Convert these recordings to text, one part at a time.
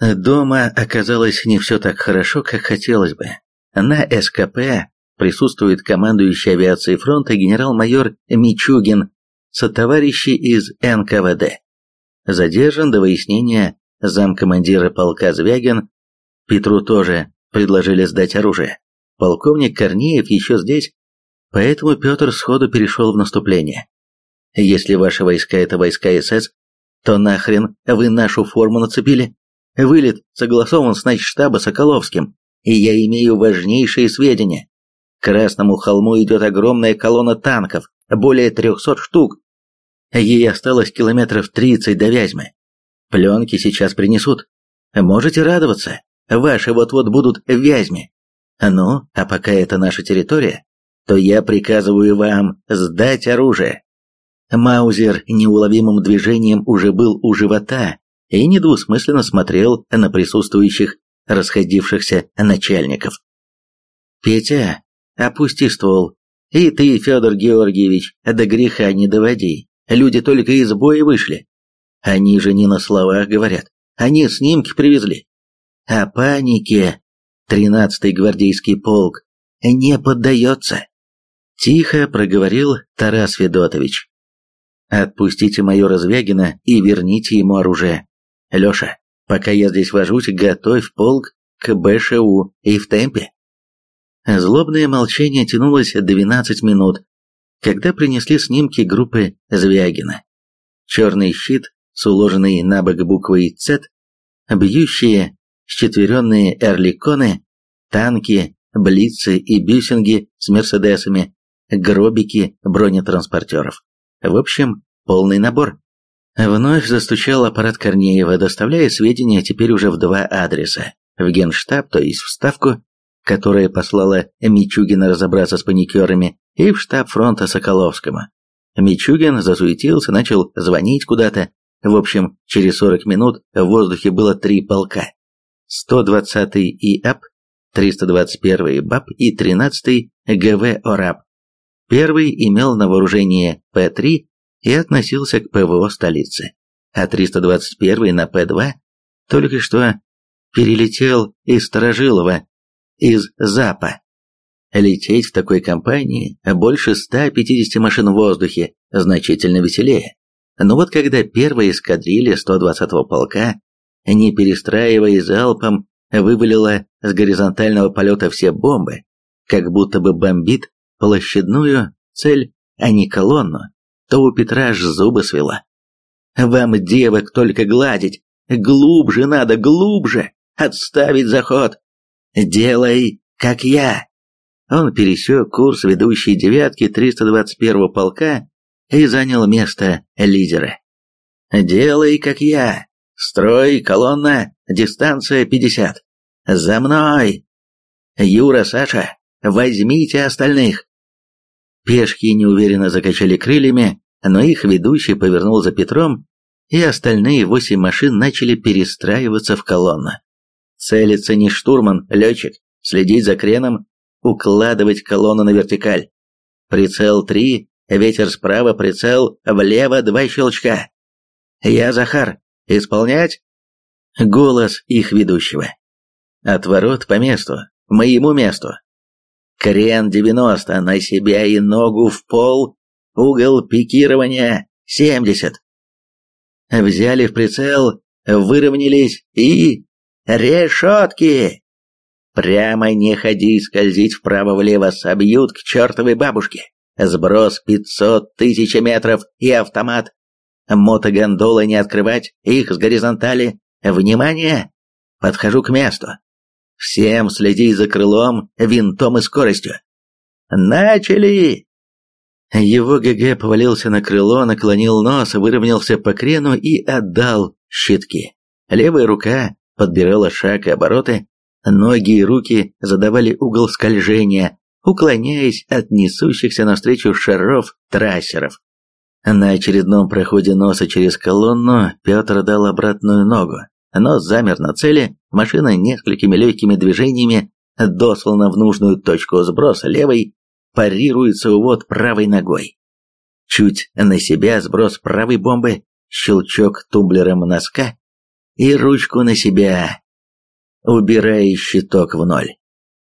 Дома оказалось не все так хорошо, как хотелось бы. На СКП присутствует командующий авиацией фронта генерал-майор Мичугин со товарищи из НКВД. Задержан до выяснения замкомандира полка Звягин. Петру тоже предложили сдать оружие. Полковник Корнеев еще здесь, поэтому Петр сходу перешел в наступление. Если ваши войска это войска СС, то нахрен вы нашу форму нацепили? Вылет согласован с начштаба Соколовским, и я имею важнейшие сведения. К Красному холму идет огромная колонна танков, более трехсот штук. Ей осталось километров тридцать до Вязьмы. Пленки сейчас принесут. Можете радоваться, ваши вот-вот будут в Вязьме. Ну, а пока это наша территория, то я приказываю вам сдать оружие. Маузер неуловимым движением уже был у живота и недвусмысленно смотрел на присутствующих расходившихся начальников. «Петя, опусти ствол. И ты, Федор Георгиевич, до греха не доводи. Люди только из боя вышли. Они же не на словах говорят. Они снимки привезли. О панике тринадцатый гвардейский полк не поддается. Тихо проговорил Тарас Федотович. Отпустите майора Звягина и верните ему оружие. Леша, пока я здесь вожусь, готовь полк к БШУ и в темпе. Злобное молчание тянулось 12 минут, когда принесли снимки группы Звягина. Черный щит с уложенной на бок буквой «Ц», бьющие счетверенные эрликоны, танки, блицы и бюсинги с мерседесами, гробики бронетранспортеров. В общем, полный набор. Вновь застучал аппарат Корнеева, доставляя сведения теперь уже в два адреса. В генштаб, то есть в Ставку, которая послала Мичугина разобраться с паникерами, и в штаб фронта Соколовскому. Мичугин засуетился, начал звонить куда-то. В общем, через 40 минут в воздухе было три полка. 120-й ИАП, 321-й БАП и 13-й ГВ ОРАП. Первый имел на вооружении Пе-3 и относился к ПВО столицы, а 321 на Пе-2 только что перелетел из Сторожилова, из ЗАПа. Лететь в такой компании больше 150 машин в воздухе значительно веселее. Но вот когда первая эскадрилья 120-го полка, не перестраиваясь залпом, вывалила с горизонтального полета все бомбы, как будто бы бомбит площадную цель, а не колонну, то у Петра аж зубы свела. «Вам, девок, только гладить! Глубже надо, глубже! Отставить заход! Делай, как я!» Он пересек курс ведущей девятки 321-го полка и занял место лидера. «Делай, как я! Строй, колонна, дистанция 50! За мной! Юра, Саша, возьмите остальных!» Пешки неуверенно закачали крыльями, но их ведущий повернул за Петром, и остальные восемь машин начали перестраиваться в колонну. Целиться не штурман, летчик, следить за креном, укладывать колонну на вертикаль. Прицел три, ветер справа, прицел влево, два щелчка. Я Захар. Исполнять? Голос их ведущего. Отворот по месту, моему месту. Крен 90 на себя и ногу в пол. Угол пикирования 70. Взяли в прицел, выровнялись и... Решетки! Прямо не ходи, скользить вправо-влево, собьют к чертовой бабушке. Сброс 500 тысяч метров и автомат. Мотогондолы не открывать, их с горизонтали. Внимание! Подхожу к месту. Всем следи за крылом, винтом и скоростью. Начали! Его ГГ повалился на крыло, наклонил нос, выровнялся по крену и отдал щитки. Левая рука подбирала шаг и обороты, ноги и руки задавали угол скольжения, уклоняясь от несущихся навстречу шаров трассеров. На очередном проходе носа через колонну Петр дал обратную ногу, Нос замер на цели, машина несколькими легкими движениями дослана в нужную точку сброса левой, парируется увод правой ногой. Чуть на себя сброс правой бомбы, щелчок тумблером носка, и ручку на себя, убирая щиток в ноль.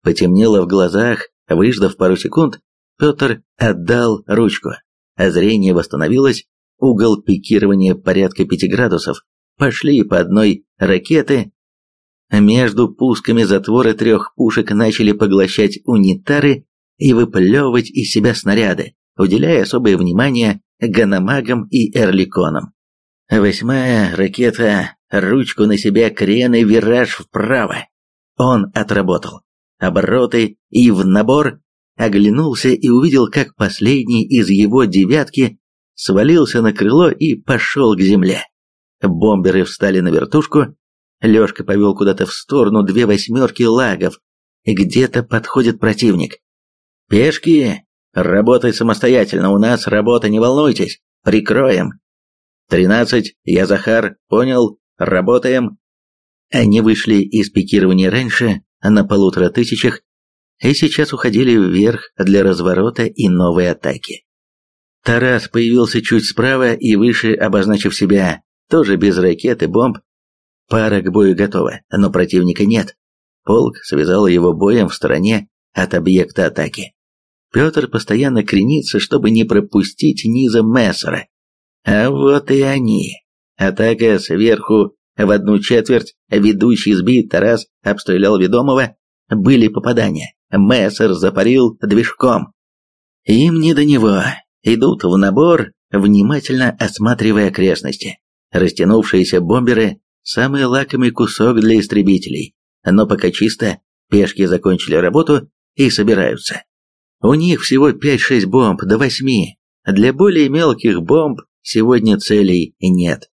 Потемнело в глазах, выждав пару секунд, Петр отдал ручку, а зрение восстановилось, угол пикирования порядка пяти градусов, пошли по одной ракеты. Между пусками затворы трех пушек начали поглощать унитары и выплевывать из себя снаряды, уделяя особое внимание ганамагам и эрликонам. Восьмая ракета, ручку на себя, крен и вираж вправо. Он отработал. Обороты и в набор оглянулся и увидел, как последний из его девятки свалился на крыло и пошел к земле. Бомберы встали на вертушку, Лешка повел куда-то в сторону две восьмерки лагов. Где-то подходит противник. «Пешки, работай самостоятельно, у нас работа, не волнуйтесь, прикроем». «Тринадцать, я Захар, понял, работаем». Они вышли из пикирования раньше, на полутора тысячах, и сейчас уходили вверх для разворота и новой атаки. Тарас появился чуть справа и выше, обозначив себя, тоже без ракет и бомб. Пара к бою готова, но противника нет. Полк связал его боем в стороне от объекта атаки. Петр постоянно кренится, чтобы не пропустить низа Мессера. А вот и они. Атака сверху в одну четверть, ведущий сбит, Тарас обстрелял ведомого, были попадания. Мессер запарил движком. Им не до него. Идут в набор, внимательно осматривая окрестности. Растянувшиеся бомберы – самый лакомый кусок для истребителей. Но пока чисто, пешки закончили работу и собираются. У них всего 5-6 бомб до 8. Для более мелких бомб сегодня целей нет.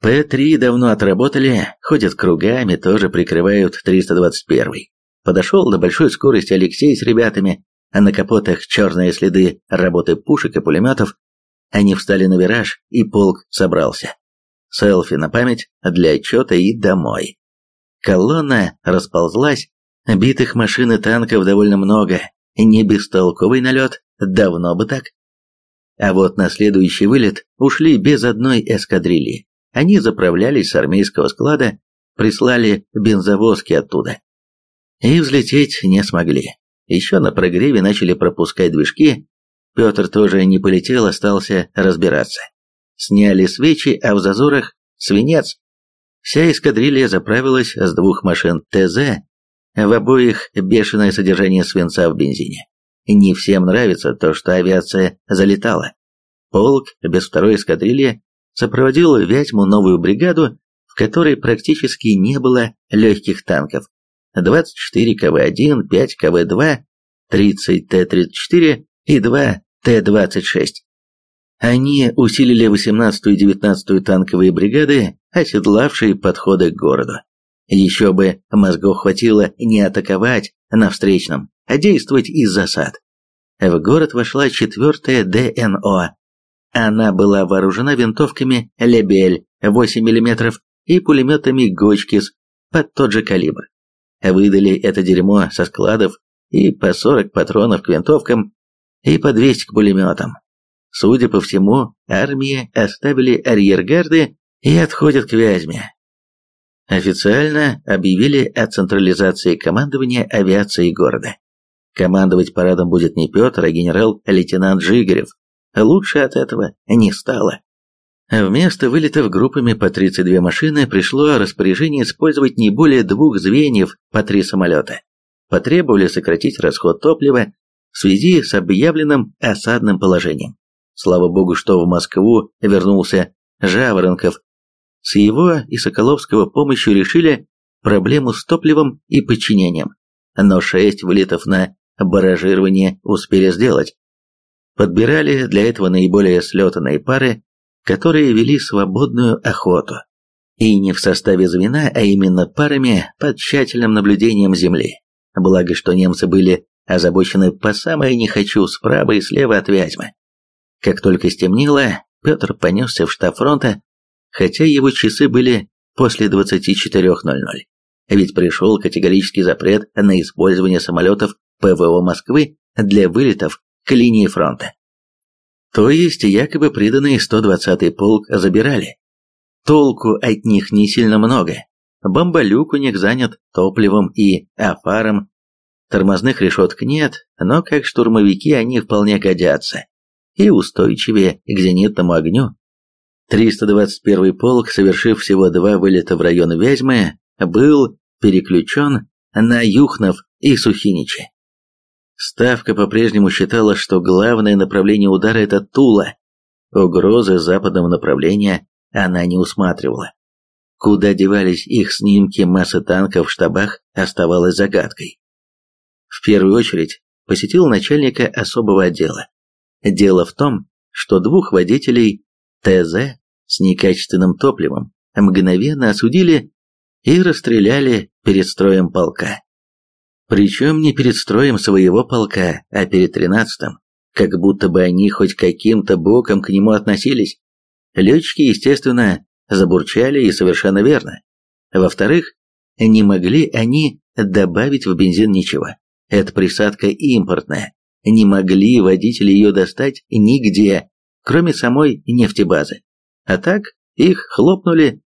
П-3 давно отработали, ходят кругами, тоже прикрывают 321 -й. Подошел до большой скорости Алексей с ребятами, а на капотах черные следы работы пушек и пулеметов. Они встали на вираж, и полк собрался. Селфи на память, для отчета и домой. Колонна расползлась, битых машин и танков довольно много, не бестолковый налет, давно бы так. А вот на следующий вылет ушли без одной эскадрильи. Они заправлялись с армейского склада, прислали бензовозки оттуда и взлететь не смогли. Еще на прогреве начали пропускать движки, Петр тоже не полетел, остался разбираться. Сняли свечи, а в зазорах свинец. Вся эскадрилья заправилась с двух машин ТЗ, в обоих бешеное содержание свинца в бензине. Не всем нравится то, что авиация залетала. Полк без второй эскадрильи сопроводил Вятьму новую бригаду, в которой практически не было легких танков. 24 КВ-1, 5 КВ-2, 30 Т-34 и 2 Т-26. Они усилили 18-ю и 19-ю танковые бригады, оседлавшие подходы к городу. Еще бы мозгов хватило не атаковать на встречном, а действовать из засад. В город вошла 4-я ДНО. Она была вооружена винтовками «Лебель» 8 мм и пулеметами «Гочкис» под тот же калибр выдали это дерьмо со складов и по 40 патронов к винтовкам, и по 200 к пулеметам. Судя по всему, армии оставили арьергарды и отходят к Вязьме. Официально объявили о централизации командования авиации города. Командовать парадом будет не Петр, а генерал-лейтенант Жигарев. Лучше от этого не стало. Вместо вылетов группами по 32 машины пришло распоряжение использовать не более двух звеньев по три самолета. Потребовали сократить расход топлива в связи с объявленным осадным положением. Слава богу, что в Москву вернулся Жаворонков. С его и Соколовского помощью решили проблему с топливом и подчинением. Но шесть вылетов на баражирование успели сделать. Подбирали для этого наиболее слетанные пары которые вели свободную охоту. И не в составе звена, а именно парами под тщательным наблюдением земли. Благо, что немцы были озабочены по самое не хочу справа и слева от Вязьмы. Как только стемнело, Петр понесся в штаб фронта, хотя его часы были после 24.00. Ведь пришел категорический запрет на использование самолетов ПВО Москвы для вылетов к линии фронта. То есть якобы приданный 120-й полк забирали. толку от них не сильно много. Бомболюк у них занят топливом и афаром. Тормозных решеток нет, но как штурмовики они вполне годятся и устойчивее к зенитному огню. 321 полк, совершив всего два вылета в район Вязьмы, был переключен на Юхнов и Сухиничи. Ставка по-прежнему считала, что главное направление удара – это Тула. Угрозы западного направления она не усматривала. Куда девались их снимки массы танков в штабах, оставалось загадкой. В первую очередь посетил начальника особого отдела. Дело в том, что двух водителей ТЗ с некачественным топливом мгновенно осудили и расстреляли перед строем полка. Причем не перед строем своего полка, а перед тринадцатым, как будто бы они хоть каким-то боком к нему относились. Летчики, естественно, забурчали и совершенно верно. Во-вторых, не могли они добавить в бензин ничего. Эта присадка импортная. Не могли водители ее достать нигде, кроме самой нефтебазы. А так их хлопнули.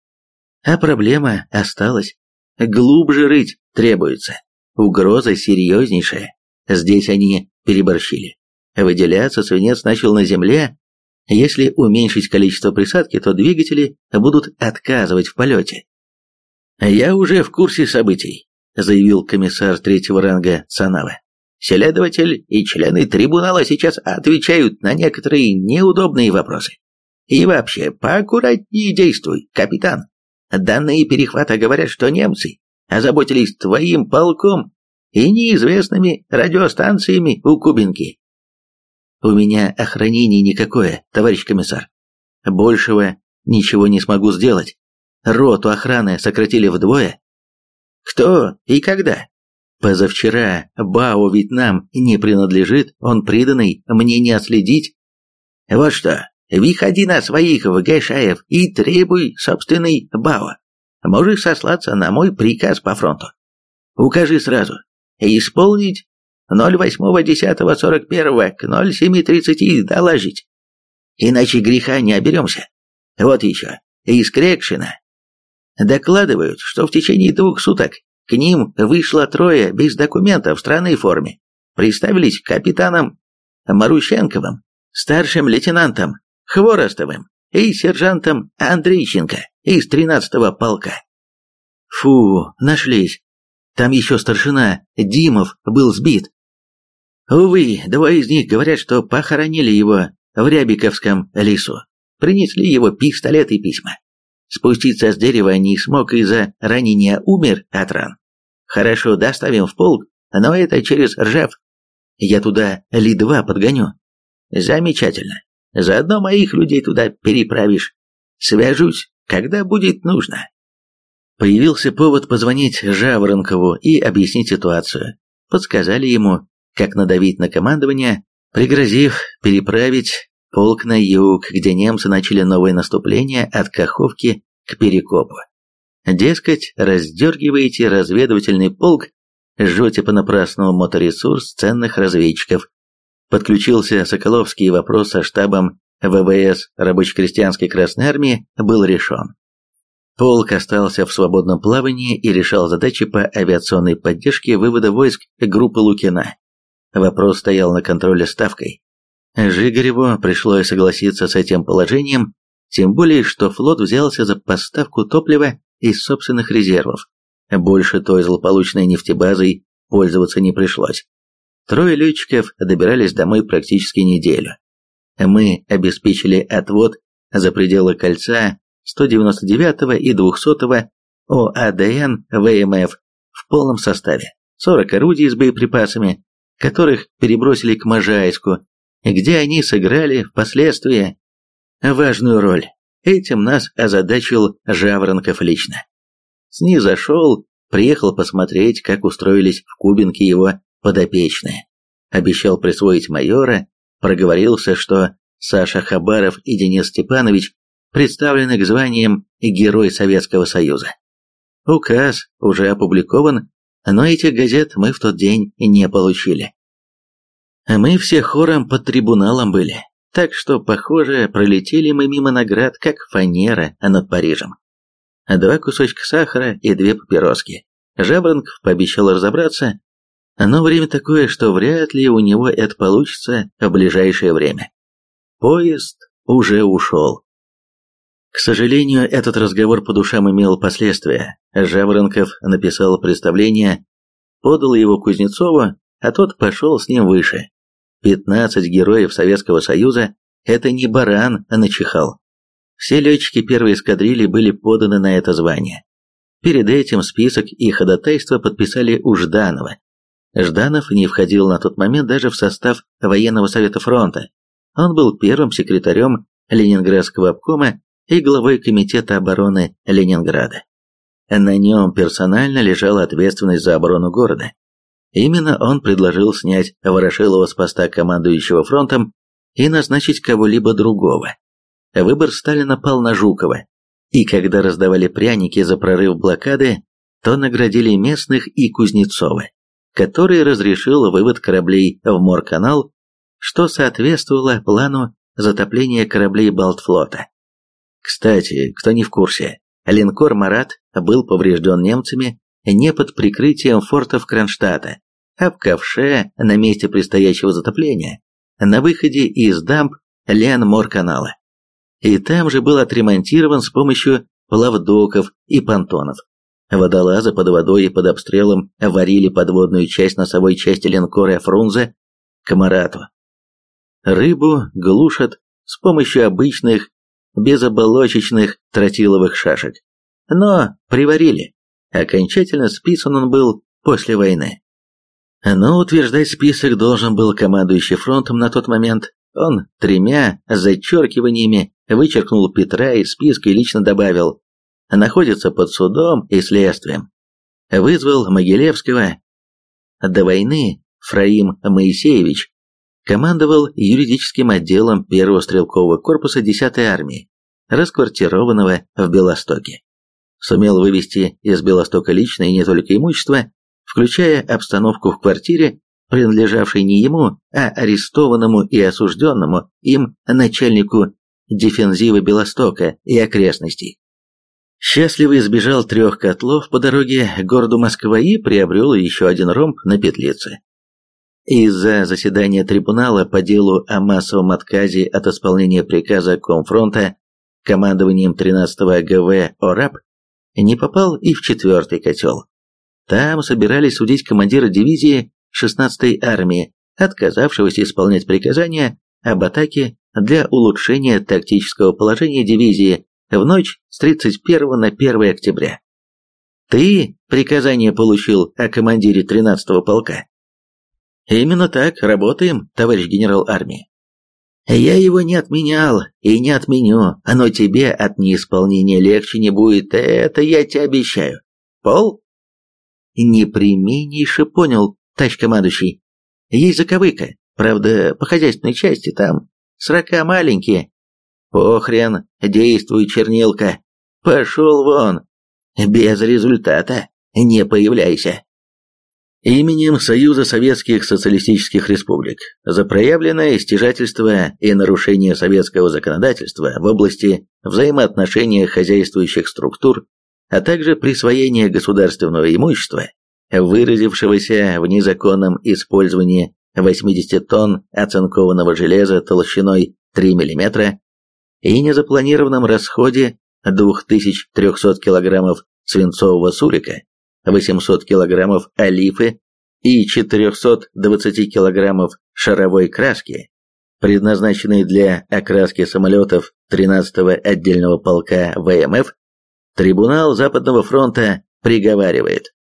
А проблема осталась. Глубже рыть требуется. Угроза серьезнейшая. Здесь они переборщили. Выделяться свинец начал на земле. Если уменьшить количество присадки, то двигатели будут отказывать в полете. «Я уже в курсе событий», — заявил комиссар третьего ранга Цанава. «Следователь и члены трибунала сейчас отвечают на некоторые неудобные вопросы. И вообще, поаккуратнее действуй, капитан. Данные перехвата говорят, что немцы озаботились твоим полком и неизвестными радиостанциями у Кубинки. У меня охранение никакое, товарищ комиссар. Большего ничего не смогу сделать. Роту охраны сократили вдвое. Кто и когда? Позавчера Бао ведь нам не принадлежит, он приданный, мне не отследить. Вот что, выходи на своих в Гайшаев и требуй собственный Бао. Можешь сослаться на мой приказ по фронту. Укажи сразу. Исполнить 08.10.41 к 07.30 доложить. Иначе греха не оберемся. Вот еще. Из Крекшина. Докладывают, что в течение двух суток к ним вышло трое без документов в странной форме. Представились капитаном Марущенковым, старшим лейтенантом Хворостовым и сержантом Андрейченко из 13-го полка. Фу, нашлись. Там еще старшина Димов был сбит. Увы, двое из них говорят, что похоронили его в Рябиковском лесу. Принесли его пистолет и письма. Спуститься с дерева не смог из-за ранения, умер от ран. Хорошо, доставим в полк, но это через Ржев. Я туда Ли-2 подгоню. Замечательно. Заодно моих людей туда переправишь. Свяжусь, когда будет нужно. Появился повод позвонить Жаворонкову и объяснить ситуацию. Подсказали ему, как надавить на командование, пригрозив переправить полк на юг, где немцы начали новое наступление от Каховки к Перекопу. Дескать, раздергиваете разведывательный полк, жжете понапрасну моторесурс ценных разведчиков, подключился Соколовский, вопрос со штабом ВВС рабоче-крестьянской Красной Армии был решен. Полк остался в свободном плавании и решал задачи по авиационной поддержке вывода войск группы Лукина. Вопрос стоял на контроле ставкой. Жигареву пришлось согласиться с этим положением, тем более, что флот взялся за поставку топлива из собственных резервов. Больше той злополучной нефтебазой пользоваться не пришлось. Трое летчиков добирались домой практически неделю. Мы обеспечили отвод за пределы кольца 199 и 200 ОАДН ВМФ в полном составе, 40 орудий с боеприпасами, которых перебросили к Можайску, где они сыграли впоследствии важную роль. Этим нас озадачил Жаворонков лично. Снизошел, приехал посмотреть, как устроились в Кубинке его подопечные. Обещал присвоить майора, проговорился, что Саша Хабаров и Денис Степанович представлены к званиям Герой Советского Союза. Указ уже опубликован, но этих газет мы в тот день не получили. Мы все хором под трибуналом были. так что, похоже, пролетели мы мимо наград, как фанера над Парижем. Два кусочка сахара и две папироски. Жаворонков пообещал разобраться, но время такое, что вряд ли у него это получится в ближайшее время. Поезд уже ушел. К сожалению, этот разговор по душам имел последствия. Жаворонков написал представление, подал его Кузнецову, а тот пошел с ним выше. 15 героев Советского Союза – это не баран, а начихал. Все летчики первой эскадрильи были поданы на это звание. Перед этим список и ходатайство подписали у Жданова. Жданов не входил на тот момент даже в состав военного совета фронта. Он был первым секретарем Ленинградского обкома и главой комитета обороны Ленинграда. На нем персонально лежала ответственность за оборону города. Именно он предложил снять Ворошилова с поста командующего фронтом и назначить кого-либо другого. Выбор Сталина пал на Жукова, и когда раздавали пряники за прорыв блокады, то наградили местных и Кузнецова, который разрешил вывод кораблей в Морканал, что соответствовало плану затопления кораблей Балтфлота. Кстати, кто не в курсе, линкор «Марат» был поврежден немцами не под прикрытием фортов Кронштадта, а в ковше на месте предстоящего затопления, на выходе из дамб Лен-Мор-канала. И там же был отремонтирован с помощью плавдоков и понтонов. Водолазы под водой и под обстрелом варили подводную часть носовой части линкора Фрунзе к Марату. Рыбу глушат с помощью обычных безоболочечных тротиловых шашек. Но приварили. Окончательно списан он был после войны. Но утверждать список должен был командующий фронтом на тот момент. Он тремя зачеркиваниями вычеркнул Петра из списка и лично добавил «находится под судом и следствием». Вызвал Могилевского. До войны Фраим Моисеевич командовал юридическим отделом первого стрелкового корпуса 10-й армии, расквартированного в Белостоке. Сумел вывести из Белостока личное и не только имущество, включая обстановку в квартире, принадлежавшей не ему, а арестованному и осужденному им начальнику дефензива Белостока и окрестностей. Счастливо избежал трех котлов по дороге к городу Москва и приобрел еще один ромб на петлице. Из-за заседания трибунала по делу о массовом отказе от исполнения приказа Комфронта командованием 13-го ГВ ОРАП не попал и в четвертый котел. Там собирались судить командира дивизии 16-й армии, отказавшегося исполнять приказания об атаке для улучшения тактического положения дивизии в ночь с 31 на 1 октября. Ты приказание получил о командире 13-го полка? Именно так, работаем, товарищ генерал армии. Я его не отменял и не отменю, но тебе от неисполнения легче не будет, это я тебе обещаю. Пол? Непременнейше понял, товарищ командующий. Есть заковыка, правда, по хозяйственной части там срока маленькие. Похрен, действуй, чернилка. Пошел вон. Без результата не появляйся. Именем Союза Советских Социалистических Республик за проявленное стяжательство и нарушение советского законодательства в области взаимоотношения хозяйствующих структур а также присвоение государственного имущества, выразившегося в незаконном использовании 80 тонн оцинкованного железа толщиной 3 мм и незапланированном расходе 2300 кг свинцового сурика, 800 кг олифы и 420 кг шаровой краски, предназначенной для окраски самолетов 13-го отдельного полка ВМФ, Трибунал Западного фронта приговаривает.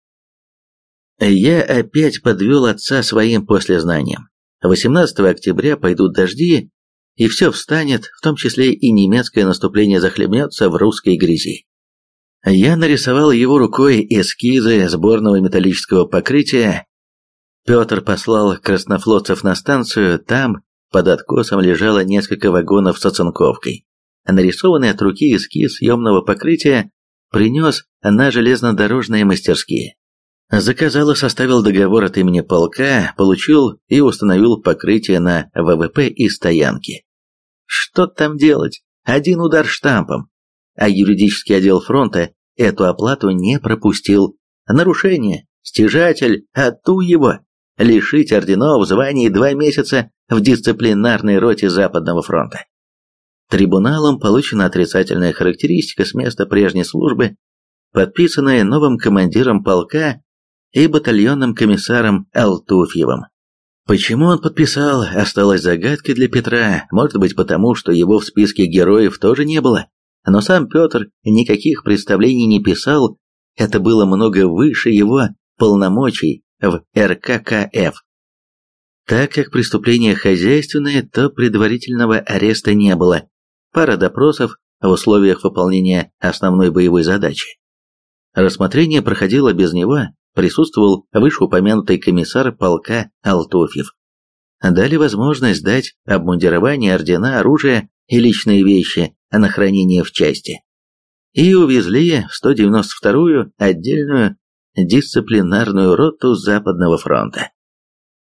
Я опять подвел отца своим послезнанием. 18 октября пойдут дожди, и все встанет, в том числе и немецкое наступление захлебнется в русской грязи. Я нарисовал его рукой эскизы сборного металлического покрытия. Петр послал краснофлотцев на станцию, там под откосом лежало несколько вагонов с оцинковкой. Нарисованный от руки эскиз съемного покрытия принес на железнодорожные мастерские. Заказал и составил договор от имени полка, получил и установил покрытие на ВВП и стоянки. Что там делать? Один удар штампом. А юридический отдел фронта эту оплату не пропустил. Нарушение. Стяжатель, а ту его. Лишить орденов, званий два месяца в дисциплинарной роте Западного фронта. Трибуналом получена отрицательная характеристика с места прежней службы, подписанная новым командиром полка и батальонным комиссаром Алтуфьевым. Почему он подписал, осталось загадкой для Петра, может быть потому, что его в списке героев тоже не было. Но сам Петр никаких представлений не писал, это было много выше его полномочий в РККФ. Так как преступление хозяйственное, то предварительного ареста не было. Пара допросов в условиях выполнения основной боевой задачи. Рассмотрение проходило без него, присутствовал вышеупомянутый комиссар полка Алтофьев. Дали возможность дать обмундирование, ордена, оружие и личные вещи на хранение в части. И увезли в 192-ю отдельную дисциплинарную роту Западного фронта.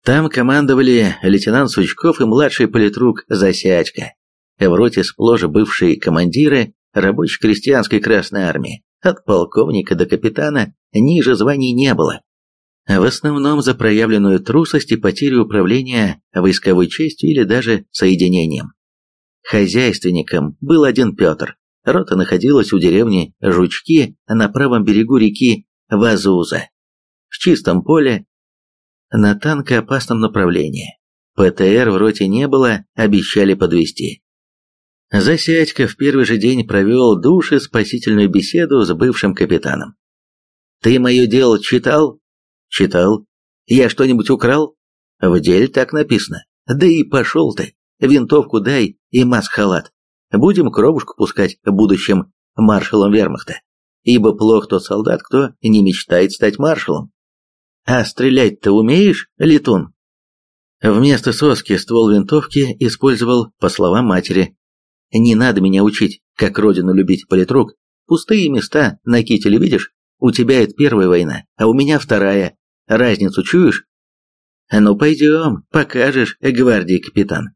Там командовали лейтенант Сучков и младший политрук Засядько. В роте сплошь бывшие командиры рабоче-крестьянской Красной Армии, от полковника до капитана ниже званий не было. В основном за проявленную трусость и потерю управления войсковой частью или даже соединением. Хозяйственником был один Петр. Рота находилась у деревни Жучки на правом берегу реки Вазуза. В чистом поле, на танкоопасном направлении. ПТР в роте не было, обещали подвести. Засядько в первый же день провел души спасительную беседу с бывшим капитаном. «Ты мое дело читал?» «Читал. Я что-нибудь украл?» «В деле так написано. Да и пошел ты. Винтовку дай и маск-халат. Будем кровушку пускать будущим маршалом вермахта. Ибо плох тот солдат, кто не мечтает стать маршалом. А стрелять-то умеешь, летун?» Вместо соски ствол винтовки использовал, по словам матери, не надо меня учить, как родину любить, политрук. Пустые места на кителе видишь? У тебя это первая война, а у меня вторая. Разницу чуешь? Ну пойдем, покажешь, гвардии капитан.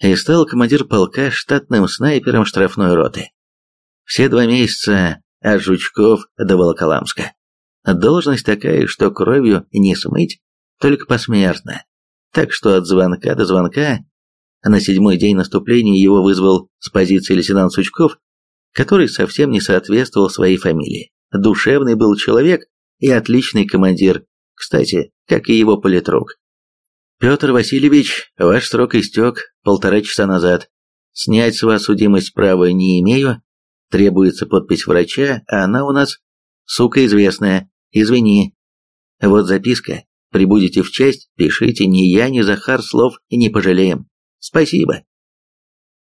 И стал командир полка штатным снайпером штрафной роты. Все два месяца от Жучков до Волоколамска. Должность такая, что кровью не смыть, только посмертно. Так что от звонка до звонка а на седьмой день наступления его вызвал с позиции лейтенант Сучков, который совсем не соответствовал своей фамилии. Душевный был человек и отличный командир, кстати, как и его политрук. «Петр Васильевич, ваш срок истек полтора часа назад. Снять с вас судимость права не имею. Требуется подпись врача, а она у нас, сука известная. Извини. Вот записка. Прибудете в часть, пишите, ни я, ни Захар слов не пожалеем. Спасибо.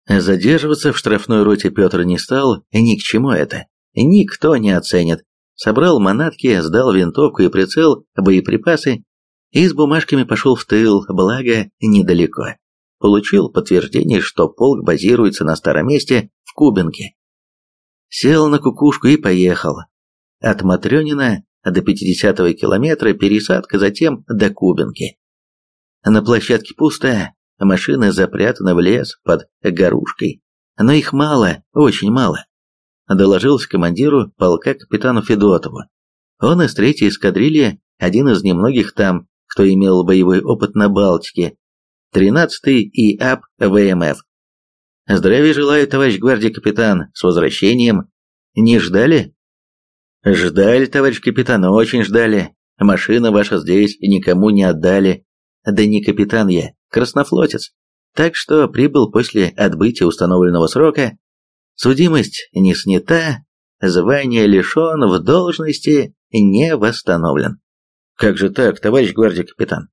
Задерживаться в штрафной роте Петр не стал, ни к чему это. Никто не оценит. Собрал манатки, сдал винтовку и прицел, боеприпасы и с бумажками пошел в тыл, благо недалеко. Получил подтверждение, что полк базируется на старом месте в Кубинке. Сел на кукушку и поехал. От Матрёнина до 50-го километра пересадка, затем до Кубинки. На площадке пусто, Машины запрятаны в лес под горушкой. Но их мало, очень мало. Доложился командиру полка капитану Федотову. Он из третьей эскадрильи, один из немногих там, кто имел боевой опыт на Балтике. 13-й ИАП ВМФ. Здравия желаю, товарищ гвардии капитан, с возвращением. Не ждали? Ждали, товарищ капитан, очень ждали. Машина ваша здесь и никому не отдали. Да не капитан я, краснофлотец, так что прибыл после отбытия установленного срока. Судимость не снята, звание лишен, в должности не восстановлен. Как же так, товарищ гвардии капитан?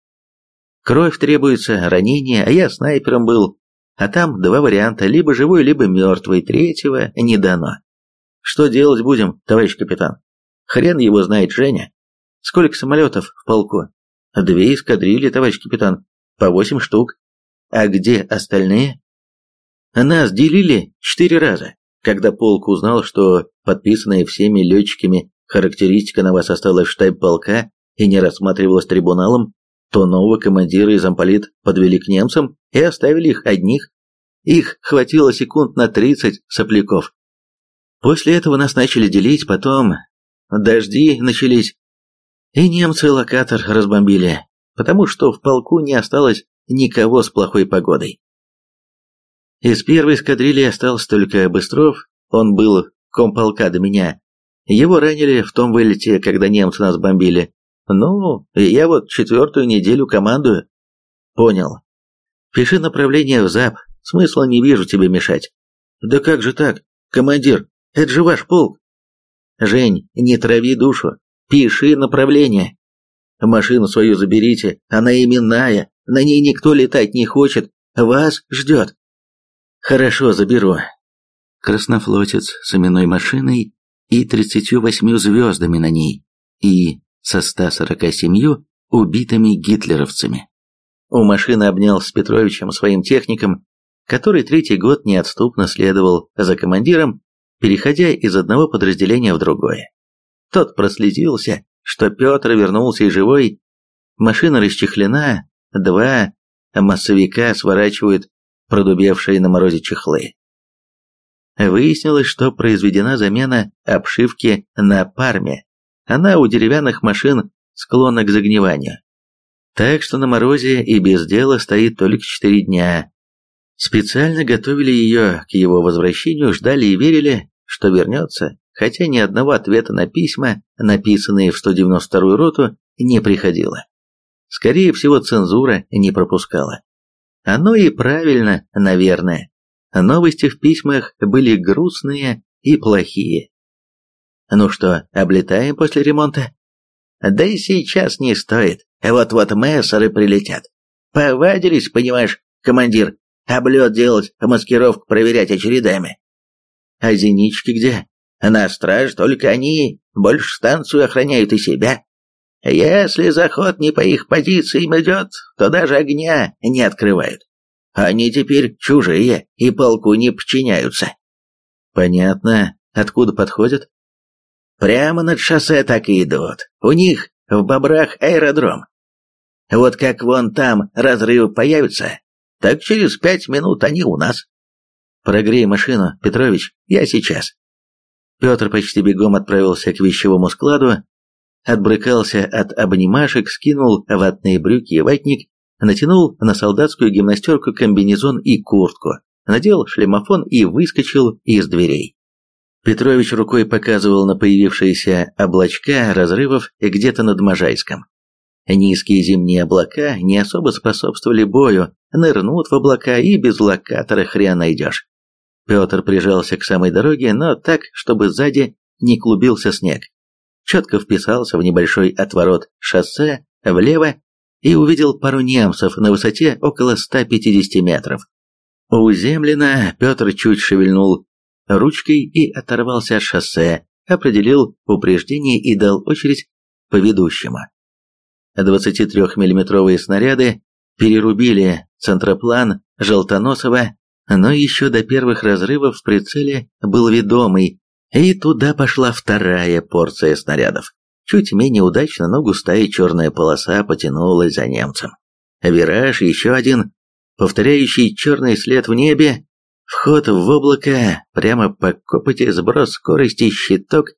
Кровь требуется, ранение, а я снайпером был. А там два варианта, либо живой, либо мертвый, третьего не дано. Что делать будем, товарищ капитан? Хрен его знает Женя. Сколько самолетов в полку? Две эскадрильи, товарищ капитан по восемь штук. А где остальные? Нас делили четыре раза. Когда полк узнал, что подписанная всеми летчиками характеристика на вас осталась в штаб полка и не рассматривалась трибуналом, то нового командира и замполит подвели к немцам и оставили их одних. Их хватило секунд на тридцать сопляков. После этого нас начали делить, потом дожди начались, и немцы локатор разбомбили, потому что в полку не осталось никого с плохой погодой. Из первой эскадрильи остался только Быстров, он был комполка до меня. Его ранили в том вылете, когда немцы нас бомбили. Ну, я вот четвертую неделю командую. Понял. Пиши направление в ЗАП, смысла не вижу тебе мешать. Да как же так, командир, это же ваш полк. Жень, не трави душу, пиши направление. Машину свою заберите, она именная, на ней никто летать не хочет, вас ждет. Хорошо, заберу. Краснофлотец с именной машиной и 38 звездами на ней, и со 147 убитыми гитлеровцами. У машины обнял с Петровичем своим техником, который третий год неотступно следовал за командиром, переходя из одного подразделения в другое. Тот прослезился, что Петр вернулся и живой. Машина расчехлена, два массовика сворачивают продубевшие на морозе чехлы. Выяснилось, что произведена замена обшивки на парме. Она у деревянных машин склонна к загниванию. Так что на морозе и без дела стоит только четыре дня. Специально готовили ее к его возвращению, ждали и верили, что вернется, хотя ни одного ответа на письма, написанные в 192-ю роту, не приходило. Скорее всего, цензура не пропускала. Оно и правильно, наверное. Новости в письмах были грустные и плохие. Ну что, облетаем после ремонта? Да и сейчас не стоит. Вот-вот мессеры прилетят. Повадились, понимаешь, командир, облет делать, маскировку проверять очередами. А зенички где? На страж только они больше станцию охраняют и себя. Если заход не по их позициям идет, то даже огня не открывают. Они теперь чужие и полку не подчиняются. Понятно. Откуда подходят? Прямо над шоссе так и идут. У них в бобрах аэродром. Вот как вон там разрывы появятся, так через пять минут они у нас. Прогрей машину, Петрович, я сейчас. Петр почти бегом отправился к вещевому складу, отбрыкался от обнимашек, скинул ватные брюки и ватник, натянул на солдатскую гимнастерку комбинезон и куртку, надел шлемофон и выскочил из дверей. Петрович рукой показывал на появившиеся облачка разрывов где-то над Можайском. Низкие зимние облака не особо способствовали бою, нырнут в облака и без локатора хрен найдешь. Петр прижался к самой дороге, но так, чтобы сзади не клубился снег четко вписался в небольшой отворот шоссе влево и увидел пару немцев на высоте около 150 метров. У землина Петр чуть шевельнул ручкой и оторвался от шоссе, определил упреждение и дал очередь по ведущему. 23-миллиметровые снаряды перерубили центроплан Желтоносова, но еще до первых разрывов в прицеле был ведомый и туда пошла вторая порция снарядов. Чуть менее удачно, но густая черная полоса потянулась за немцем. Вираж, еще один, повторяющий черный след в небе, вход в облако, прямо по копоти, сброс скорости, щиток,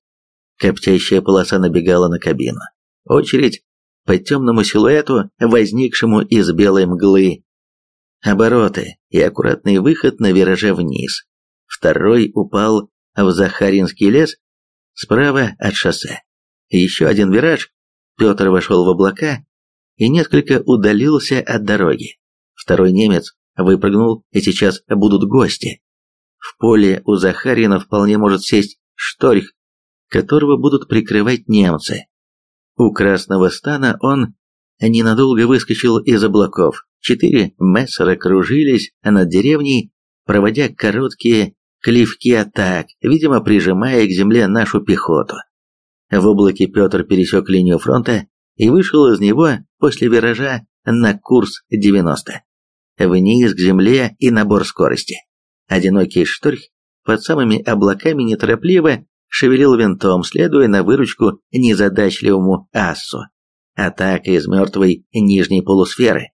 коптящая полоса набегала на кабину. Очередь по темному силуэту, возникшему из белой мглы. Обороты и аккуратный выход на вираже вниз. Второй упал в Захаринский лес справа от шоссе. Еще один вираж, Петр вошел в облака и несколько удалился от дороги. Второй немец выпрыгнул, и сейчас будут гости. В поле у Захарина вполне может сесть шторх, которого будут прикрывать немцы. У Красного Стана он ненадолго выскочил из облаков. Четыре мессера кружились над деревней, проводя короткие клевки атак, видимо, прижимая к земле нашу пехоту. В облаке Петр пересек линию фронта и вышел из него после виража на курс 90. Вниз к земле и набор скорости. Одинокий шторх под самыми облаками неторопливо шевелил винтом, следуя на выручку незадачливому ассу. Атака из мертвой нижней полусферы.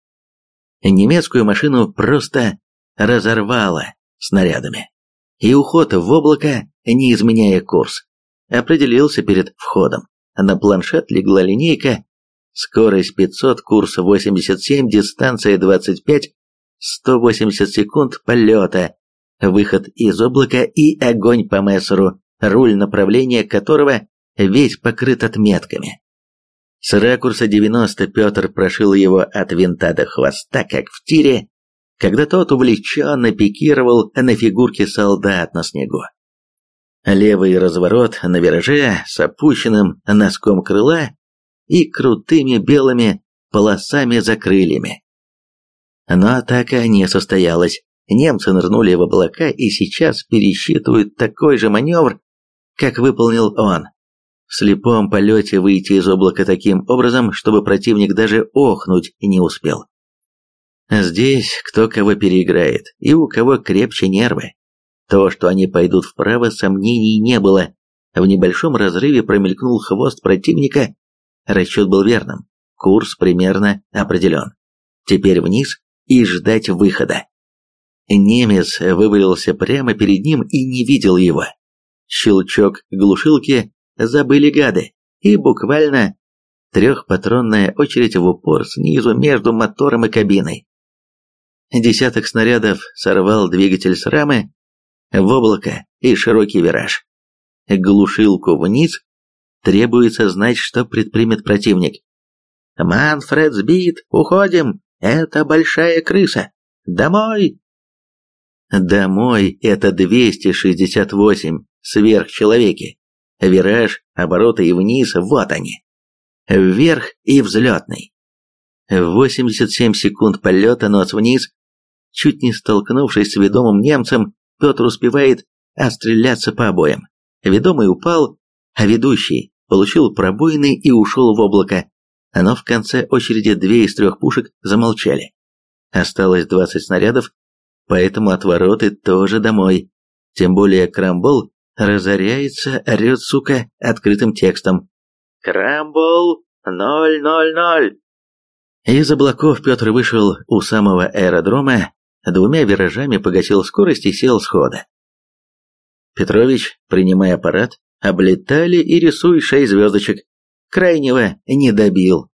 Немецкую машину просто разорвало снарядами. И уход в облако, не изменяя курс, определился перед входом. На планшет легла линейка, скорость 500, курс 87, дистанция 25, 180 секунд полета, выход из облака и огонь по мессеру, руль направления которого весь покрыт отметками. С ракурса 90 Петр прошил его от винта до хвоста, как в тире, когда тот увлеченно пикировал на фигурке солдат на снегу. Левый разворот на вираже с опущенным носком крыла и крутыми белыми полосами за крыльями. Но атака не состоялась. Немцы нырнули в облака и сейчас пересчитывают такой же маневр, как выполнил он. В слепом полете выйти из облака таким образом, чтобы противник даже охнуть не успел. Здесь кто кого переиграет, и у кого крепче нервы. То, что они пойдут вправо, сомнений не было. В небольшом разрыве промелькнул хвост противника. Расчет был верным. Курс примерно определен. Теперь вниз и ждать выхода. Немец вывалился прямо перед ним и не видел его. Щелчок глушилки забыли гады, и буквально трехпатронная очередь в упор снизу между мотором и кабиной. Десяток снарядов сорвал двигатель с рамы в облако и широкий вираж. Глушилку вниз. Требуется знать, что предпримет противник. «Манфред сбит! Уходим! Это большая крыса! Домой!» «Домой» — это 268 сверхчеловеки. Вираж, обороты и вниз, вот они. Вверх и взлетный. 87 секунд полета нос вниз, Чуть не столкнувшись с ведомым немцем, Петр успевает отстреляться по обоям. Ведомый упал, а ведущий получил пробоины и ушел в облако. Но в конце очереди две из трех пушек замолчали. Осталось 20 снарядов, поэтому отвороты тоже домой. Тем более Крамбол разоряется, орет, сука, открытым текстом. «Крамбол! Ноль, ноль, ноль!» Из облаков Петр вышел у самого аэродрома, двумя виражами погасил скорость и сел с хода. Петрович, принимая аппарат, облетали и рисуй шесть звездочек. Крайнего не добил.